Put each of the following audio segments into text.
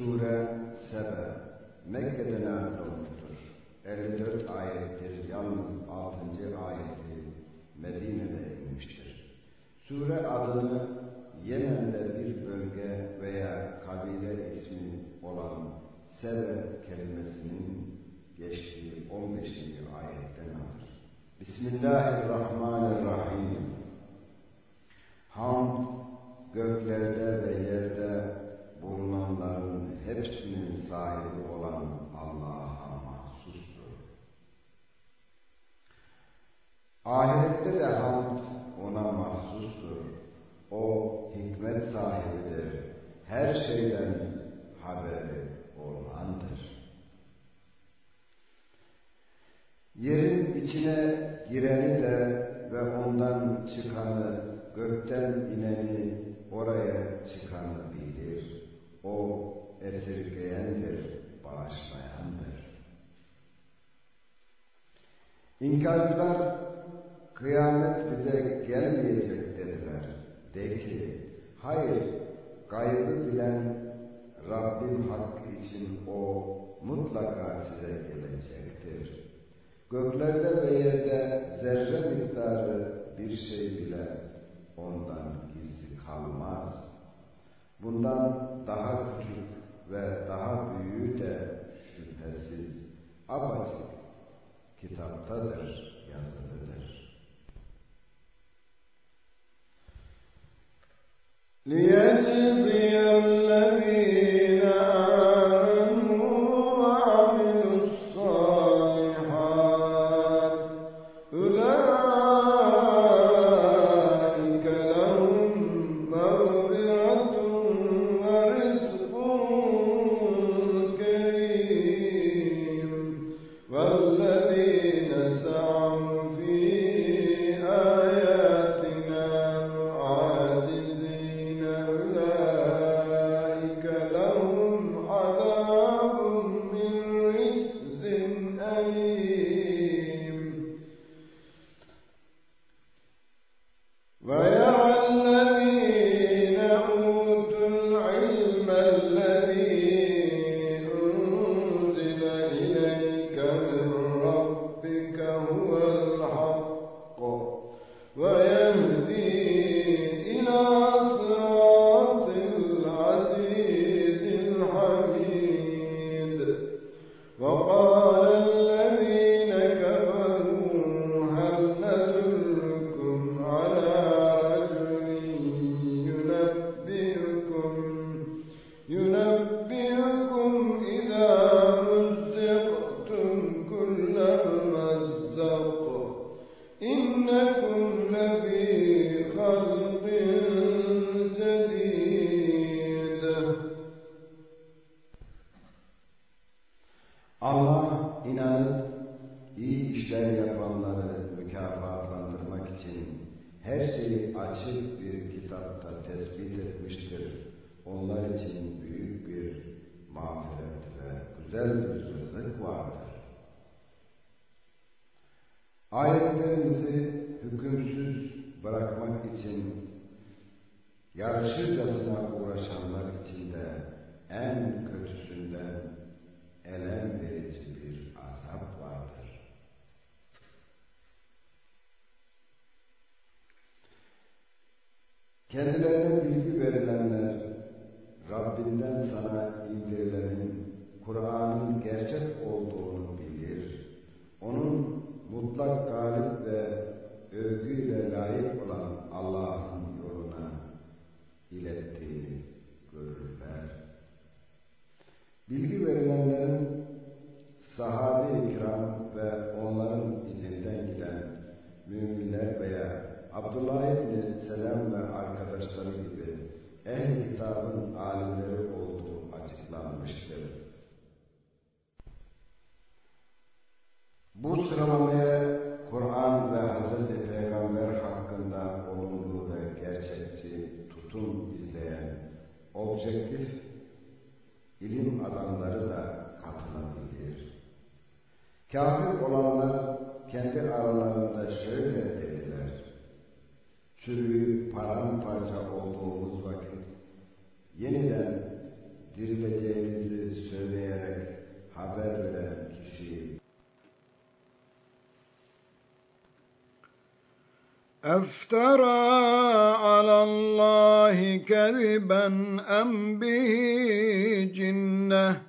Sure Sebe Mekke'de nazil olmuştur. 54 ayettir. Yalnız 6. ayeti Medine'de inmiştir. Sure adını Yemen'de bir bölge veya kabile ismi olan Sebe kelimesinin geçtiği 15. ayetten alır. Bismillahirrahmanirrahim. Hamd göklerde ve yerde bulunanların hepsinin sahibi olan Allah'a mahsustur. Ahirette de hamd ona mahsustur. O hikmet sahibidir. Her şeyden haberi olandır. Yerin içine gireni de ve ondan çıkanı, gökten ineni, oraya çıkanı esirgeyendir, bağışlayandır. İnkarcılar kıyamet bize gelmeyecek dediler. De ki, hayır, gaybı bilen Rabbim hakkı için o mutlaka size gelecektir. Göklerde ve yerde zerre miktarı bir şey bile ondan gizli kalmaz. Bundan daha küçük ve daha büyüğü de şüphesiz apaçık kitaptadır, yazılıdır. ليجزي الذين Allah inanıp iyi işler yapanları mükafatlandırmak için her şeyi açık bir kitapta tespit etmiştir. Onlar için büyük bir mağfiret ve güzel bir rızık vardır. Ayetlerimizi hükümsüz bırakmak için yarışırcasına uğraşanlar için de en kötüsünden arkadaşları gibi ehl kitabın alimleri olduğu açıklanmıştır. Bu sıralamaya Kur'an ve Hz. Peygamber hakkında olumlu ve gerçekçi tutum izleyen objektif ilim adamları da katılabilir. Kafir olanlar kendi aralarında şöyle Sürüyü paramparça olduğumuz vakit yeniden dirileceğinizi söyleyerek haber veren kişi أفترى على الله كذبا أم به جنة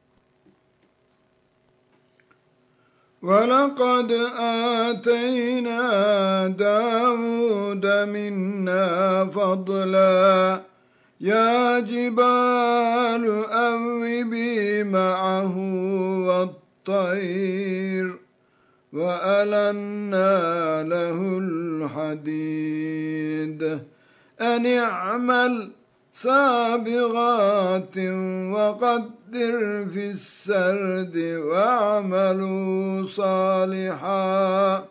ولقد آتينا داود منا فضلا. يا جبال أوبي معه والطير وألنا له الحديد. أن اعمل سابغات وقدر في السرد واعملوا صالحا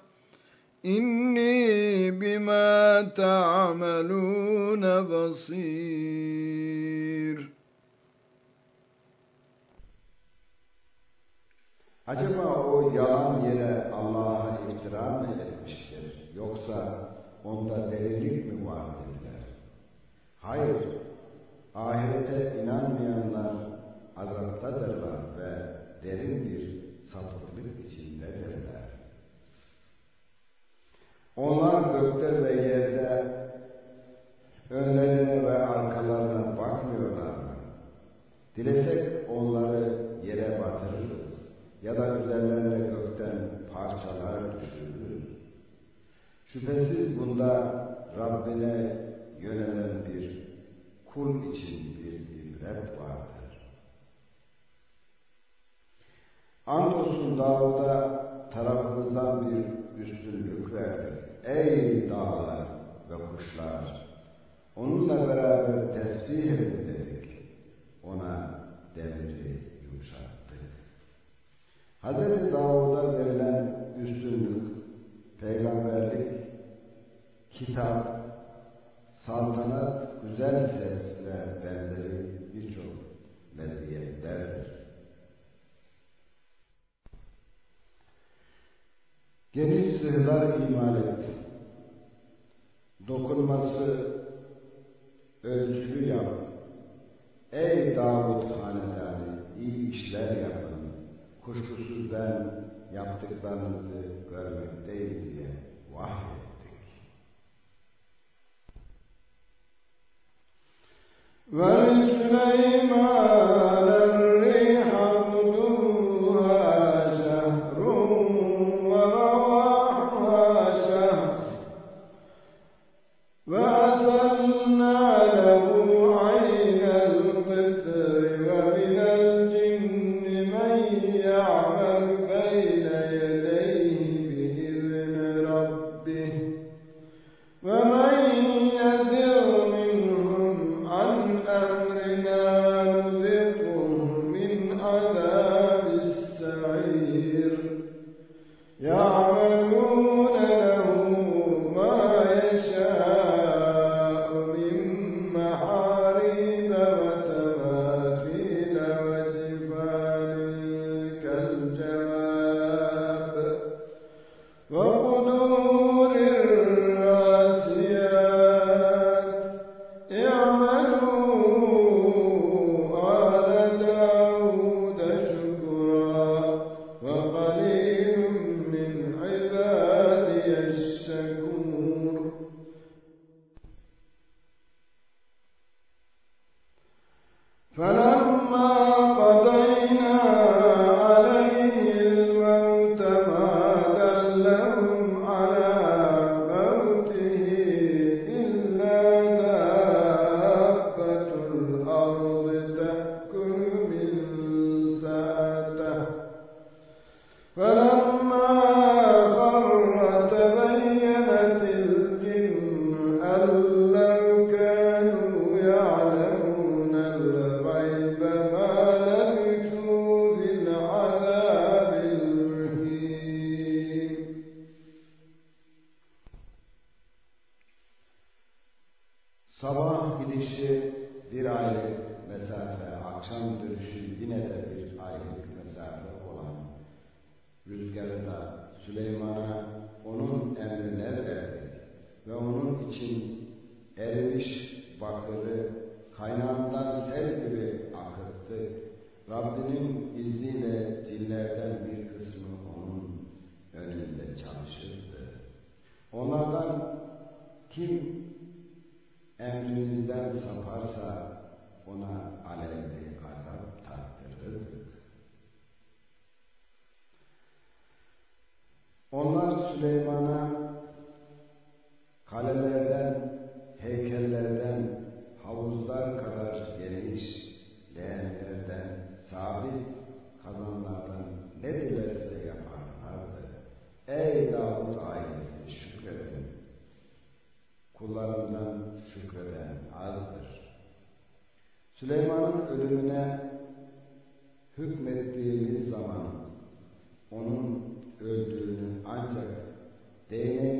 إني بما تعملون بصير Acaba o yalan yere Allah'a iftira mı etmiştir? Yoksa onda delilik mi var dediler. Hayır, ahirete inanmayanlar azaptadırlar ve derin bir sapıklık içindedirler. Onlar gökte ve yerde önlerine ve arkalarına bakmıyorlar mı? Dilesek onları yere batırırız ya da üzerlerine gökten parçalar düşürür. Şüphesiz bunda Rabbine yönelen bir kul için bir ibret vardır. Andolsun Davud'a tarafımızdan bir üstünlük verdik. Ey dağlar ve kuşlar! Onunla beraber tesbih edin dedik. Ona demiri yumuşattık. Hz. Davud'a verilen üstünlük, peygamberlik, kitap, saltanat, güzel ses ve benzeri birçok meziyetlerdir. Geniş sığlar imal etti. dokunması ölçülü yap. Ey Davut hanedanı iyi işler yapın. Kuşkusuz ben yaptıklarınızı görmekteyim diye vahyettik. Ve Süleyman Kalelerden, heykellerden, havuzlar kadar geniş, leğenlerden, sabit kazanlardan ne dilerse yaparlardı. Ey Davut ailesi şükredin. Kullarından şükreden azdır. Süleyman'ın ölümüne hükmettiğimiz zaman onun öldüğünü ancak değneği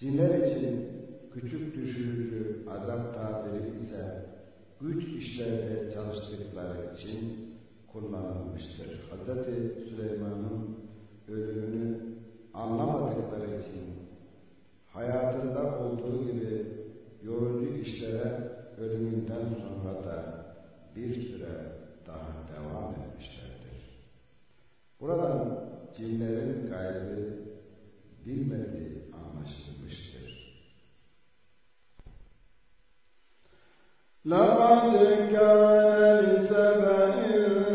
Cinler için küçük düşürücü azap tabiri ise güç işlerde çalıştıkları için kullanılmıştır. Hz. Süleyman'ın ölümünü anlamadıkları için hayatında olduğu gibi yorucu işlere ölümünden sonra da bir süre daha devam etmişlerdir. Buradan cinlerin gaybı bilmediği anlaşılmıştır. لَقَدْ كَانَ لِسَبَإٍ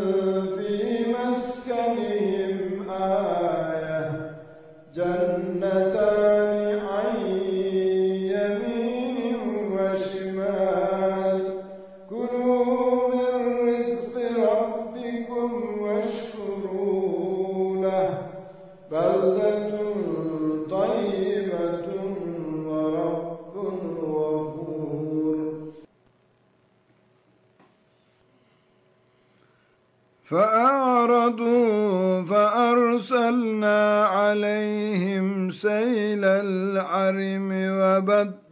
أرسلنا عليهم سيل العرم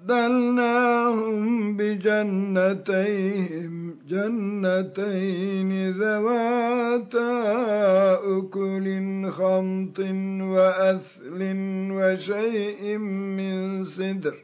وبدلناهم بجنتيهم جنتين ذواتا أكل خمط وأثل وشيء من سدر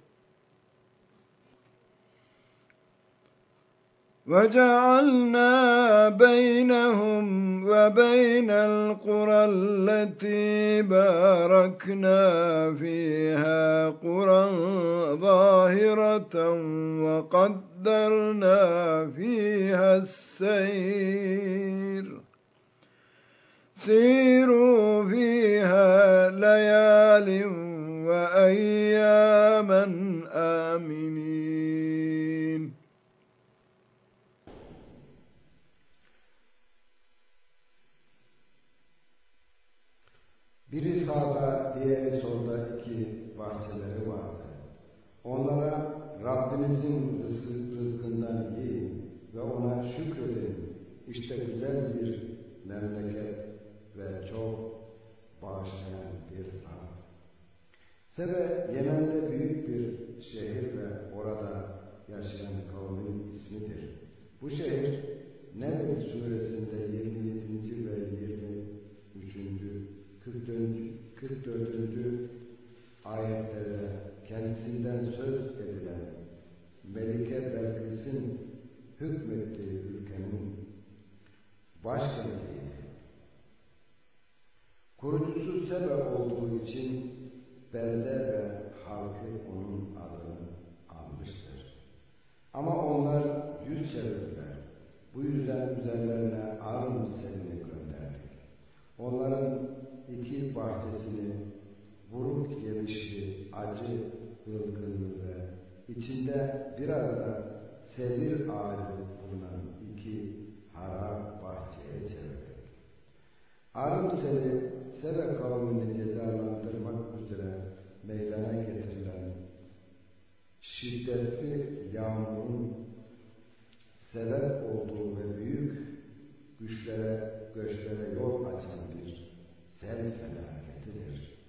وجعلنا بينهم وبين القرى التي باركنا فيها قرى ظاهرة وقدرنا فيها السير. سيروا فيها ليال وأياما آمنين. Biri sağda, diğeri solda iki bahçeleri vardı. Onlara Rabbinizin rızkı, rızkından yiyin ve ona şükredin. İşte güzel bir memleket ve çok bağışlayan bir Rab. Sebe Yemen'de büyük bir şehir ve orada yaşayan kavmin ismidir. Bu şehir Nehl 23. 44. 44. ayetlerde kendisinden söz edilen Melike Belkıs'ın hükmettiği ülkenin başkentiydi. Kurucusu Sebe olduğu için belde ve halkı onun adını almıştır. Ama onlar yüz çevirdiler. Bu yüzden üzerlerine arım selini gönderdik. Onların bahçesini buruk yemişli, acı, ılgınlı ve içinde bir arada sedir ağacı bulunan iki harap bahçeye çevirdik. Arım seli Sebe kavmini cezalandırmak üzere meydana getirilen şiddetli yağmurun sebep olduğu ve büyük güçlere, göçlere yol açan bir sel felaketidir.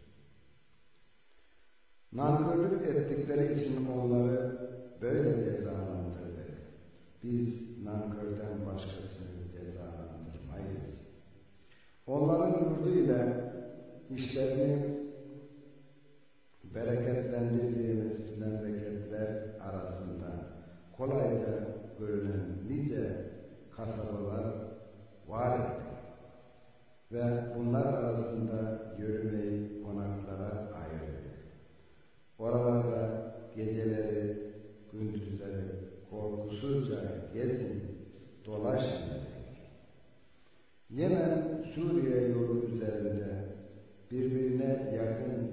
Nankörlük ettikleri için onları böyle cezalandırdık. Biz nankörden başkasını cezalandırmayız. Onların yurdu ile işlerini bereketlendirdiğimiz memleketler arasında kolayca görünen nice kasabalar var idi. Ve bunlar arasında yürümeyi konaklara ayırdık. Oralarda geceleri, gündüzleri korkusuzca gezin, dolaşın. Yemen, Suriye yolu üzerinde birbirine yakın,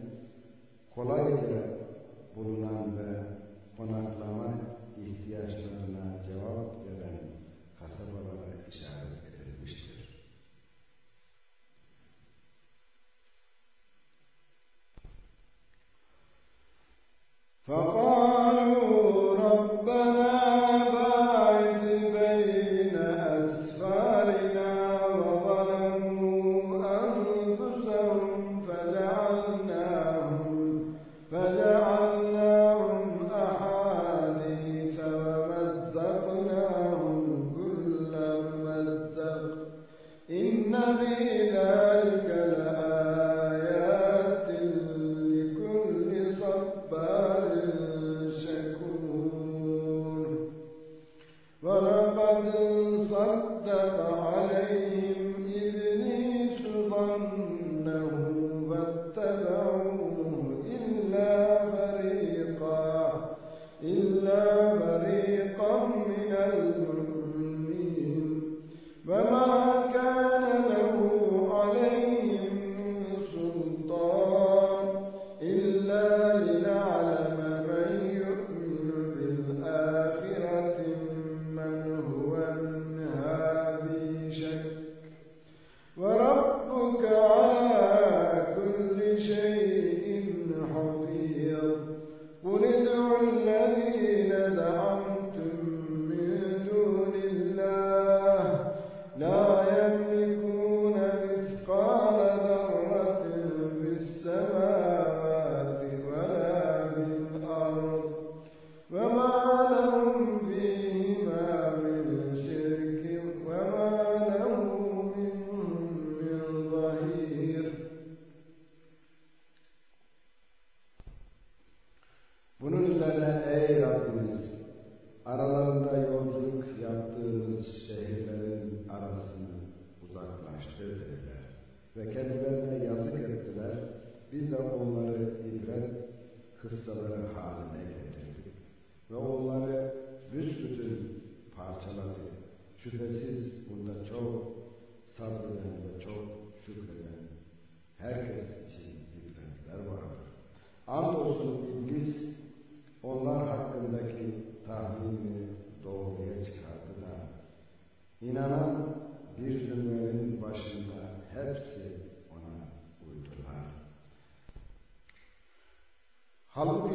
kolayca bulunan ve konaklama ihtiyaçlarına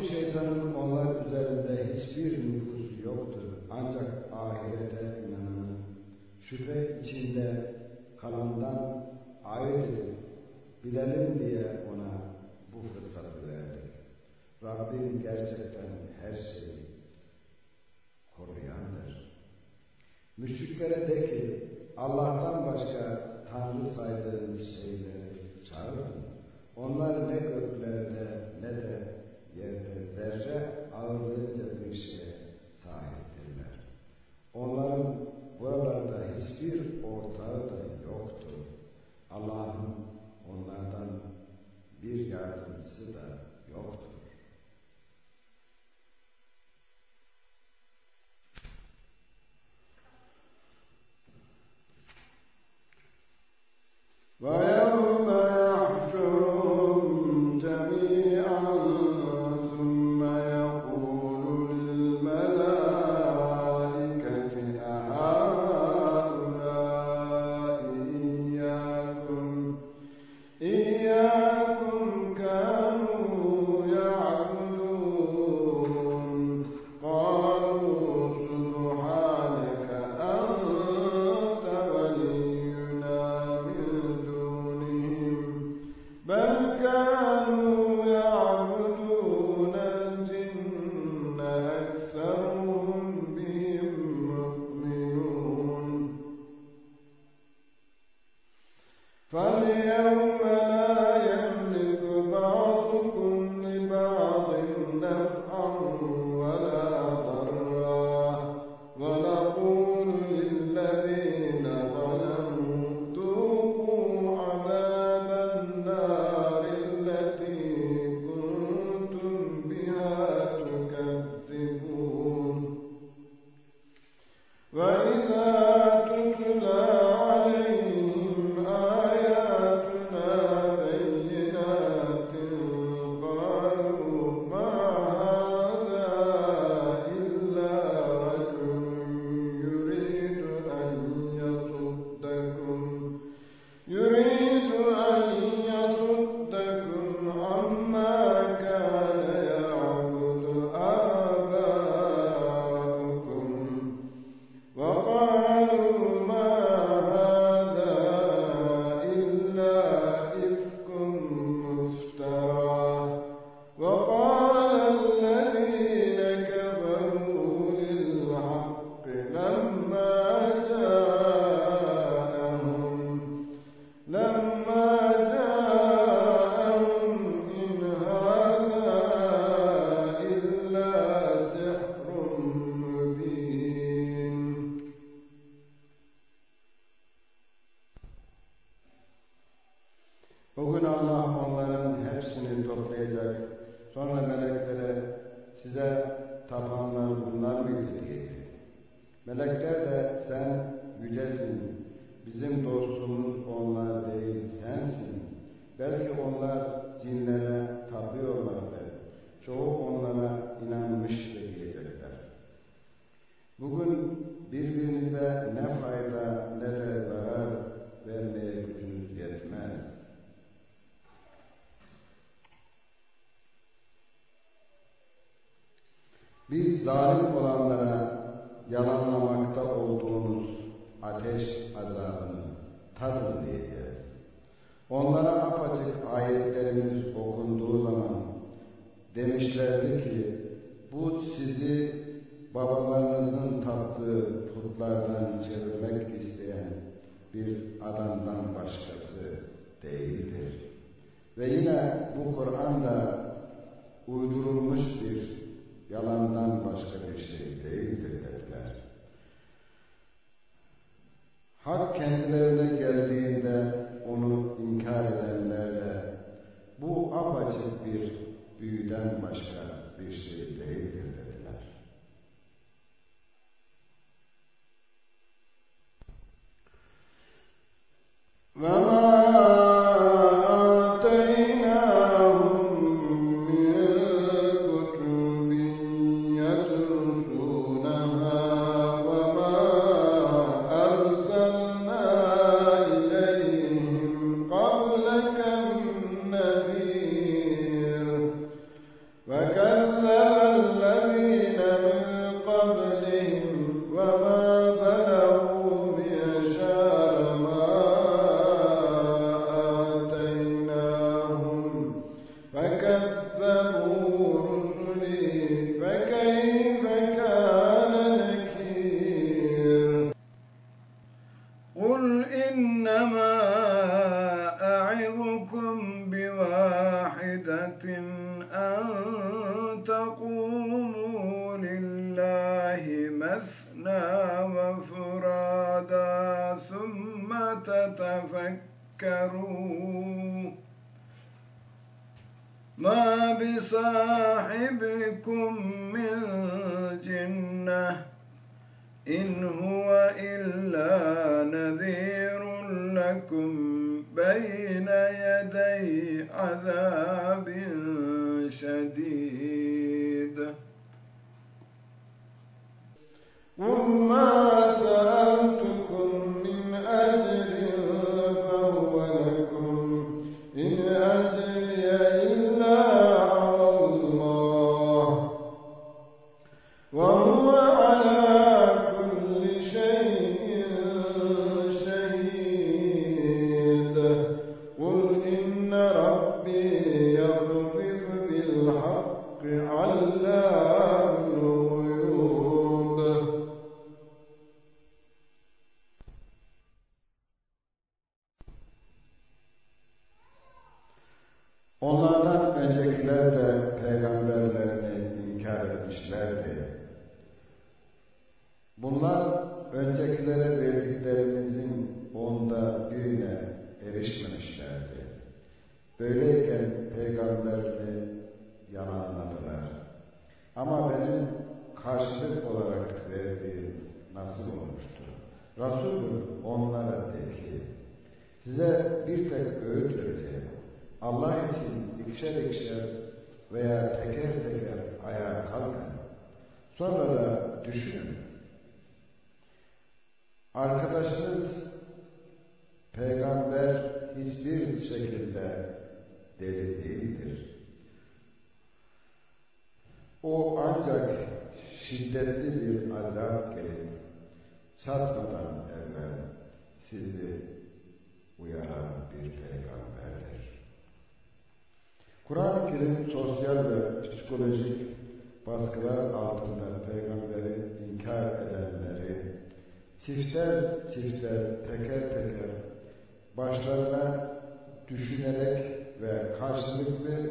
Chaitanya فليأ Onlara apaçık ayetlerimiz okunduğu zaman demişlerdi ki bu sizi babalarınızın taptığı putlardan çevirmek isteyen bir adamdan başkası değildir. Ve yine bu Kur'an da uydurulmuş bir yalandan başka bir şey değildir dediler. Hak kendilerine geldiğinde onu inkar edenlerde bu apaçık bir büyüden başka bir şey değildir dediler. وَمَا Arkadaşınız peygamber hiçbir şekilde deli değildir. O ancak şiddetli bir azap gelip çatmadan evvel sizi uyaran bir peygamberdir. Kur'an-ı Kerim sosyal ve psikolojik baskılar altında peygamberi inkar edenleri çifter çifter teker teker başlarına düşünerek ve karşılıklı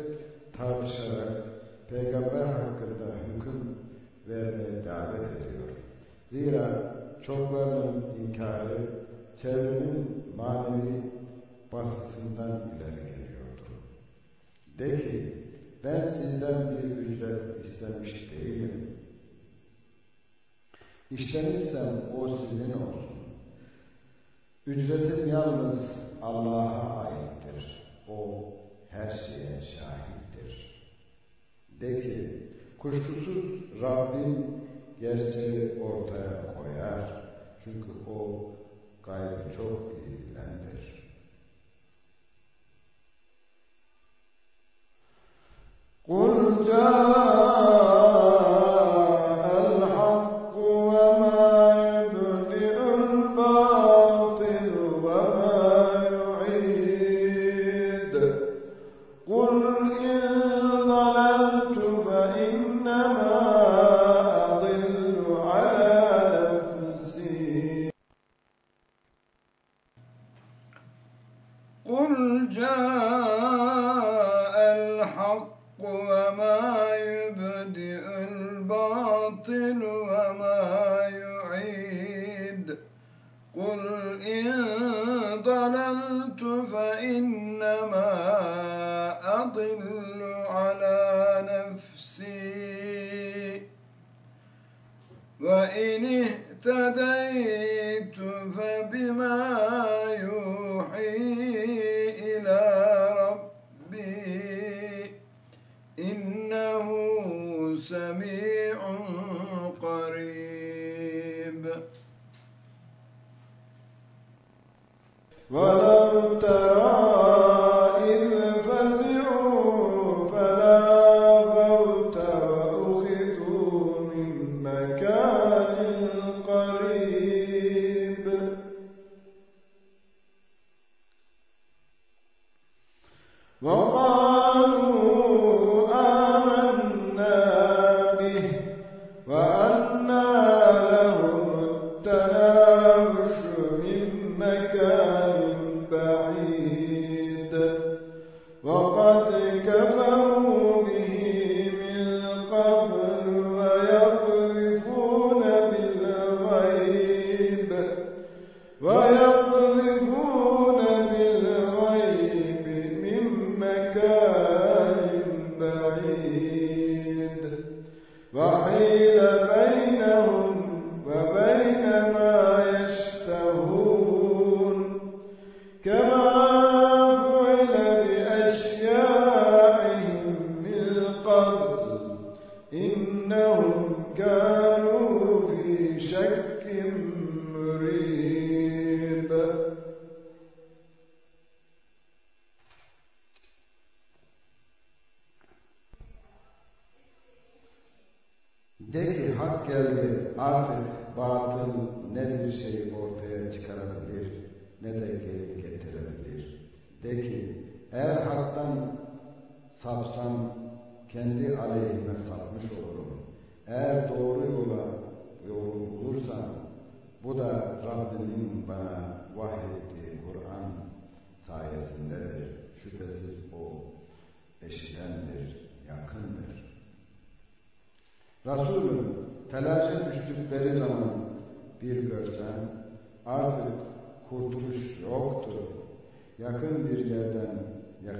tartışarak peygamber hakkında hüküm vermeye davet ediyor. Zira çoklarının inkarı çevrenin manevi baskısından ileri geliyordu. De ki, ben sizden bir ücret istemiş değilim. İstemişsem o sizin olsun. Ücretim yalnız Allah'a aittir. O her şeye şahittir. De ki, kuşkusuz Rabbim gerçeği ortaya koyar. Çünkü o gaybı çok iyi bilendir. قل جاء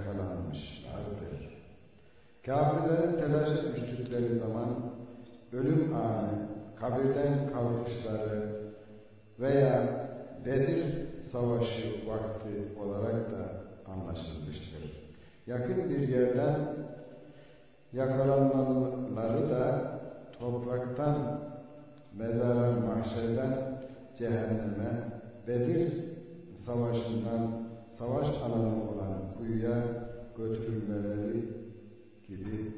yakalanmışlardır. Kafirlerin telaşa düştükleri zaman ölüm anı, kabirden kalkışları veya Bedir savaşı vakti olarak da anlaşılmıştır. Yakın bir yerden yakalanmaları da topraktan mezara mahşerden cehenneme Bedir savaşından savaş alanı olan kuyuya götürülmeleri gibi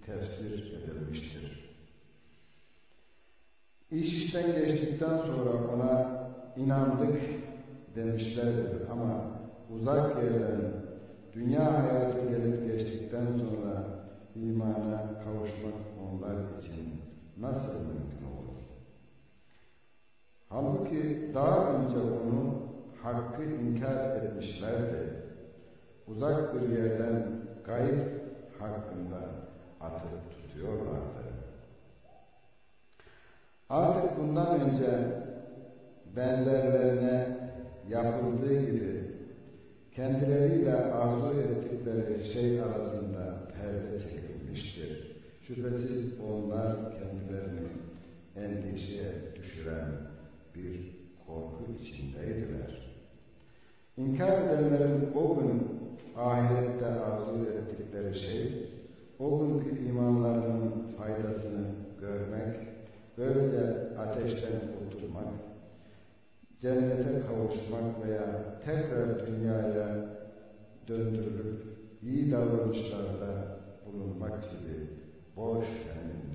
tefsir edilmiştir. İş işten geçtikten sonra ona inandık demişlerdir ama uzak yerden dünya hayatı gelip geçtikten sonra imana kavuşmak onlar için nasıl mümkün olur? Halbuki daha önce onu hakkı inkar etmişlerdi. Uzak bir yerden gayb hakkında atıp tutuyorlardı. Artık bundan önce benzerlerine yapıldığı gibi kendileriyle arzu ettikleri şey arasında perde çekilmiştir. Şüphesiz onlar kendilerini endişeye düşüren bir korku içindeydiler. İnkar edenlerin o gün ahirette arzu ettikleri şey, o günkü imanlarının faydasını görmek, böylece ateşten kurtulmak, cennete kavuşmak veya tekrar dünyaya döndürülüp iyi davranışlarda bulunmak gibi boş yani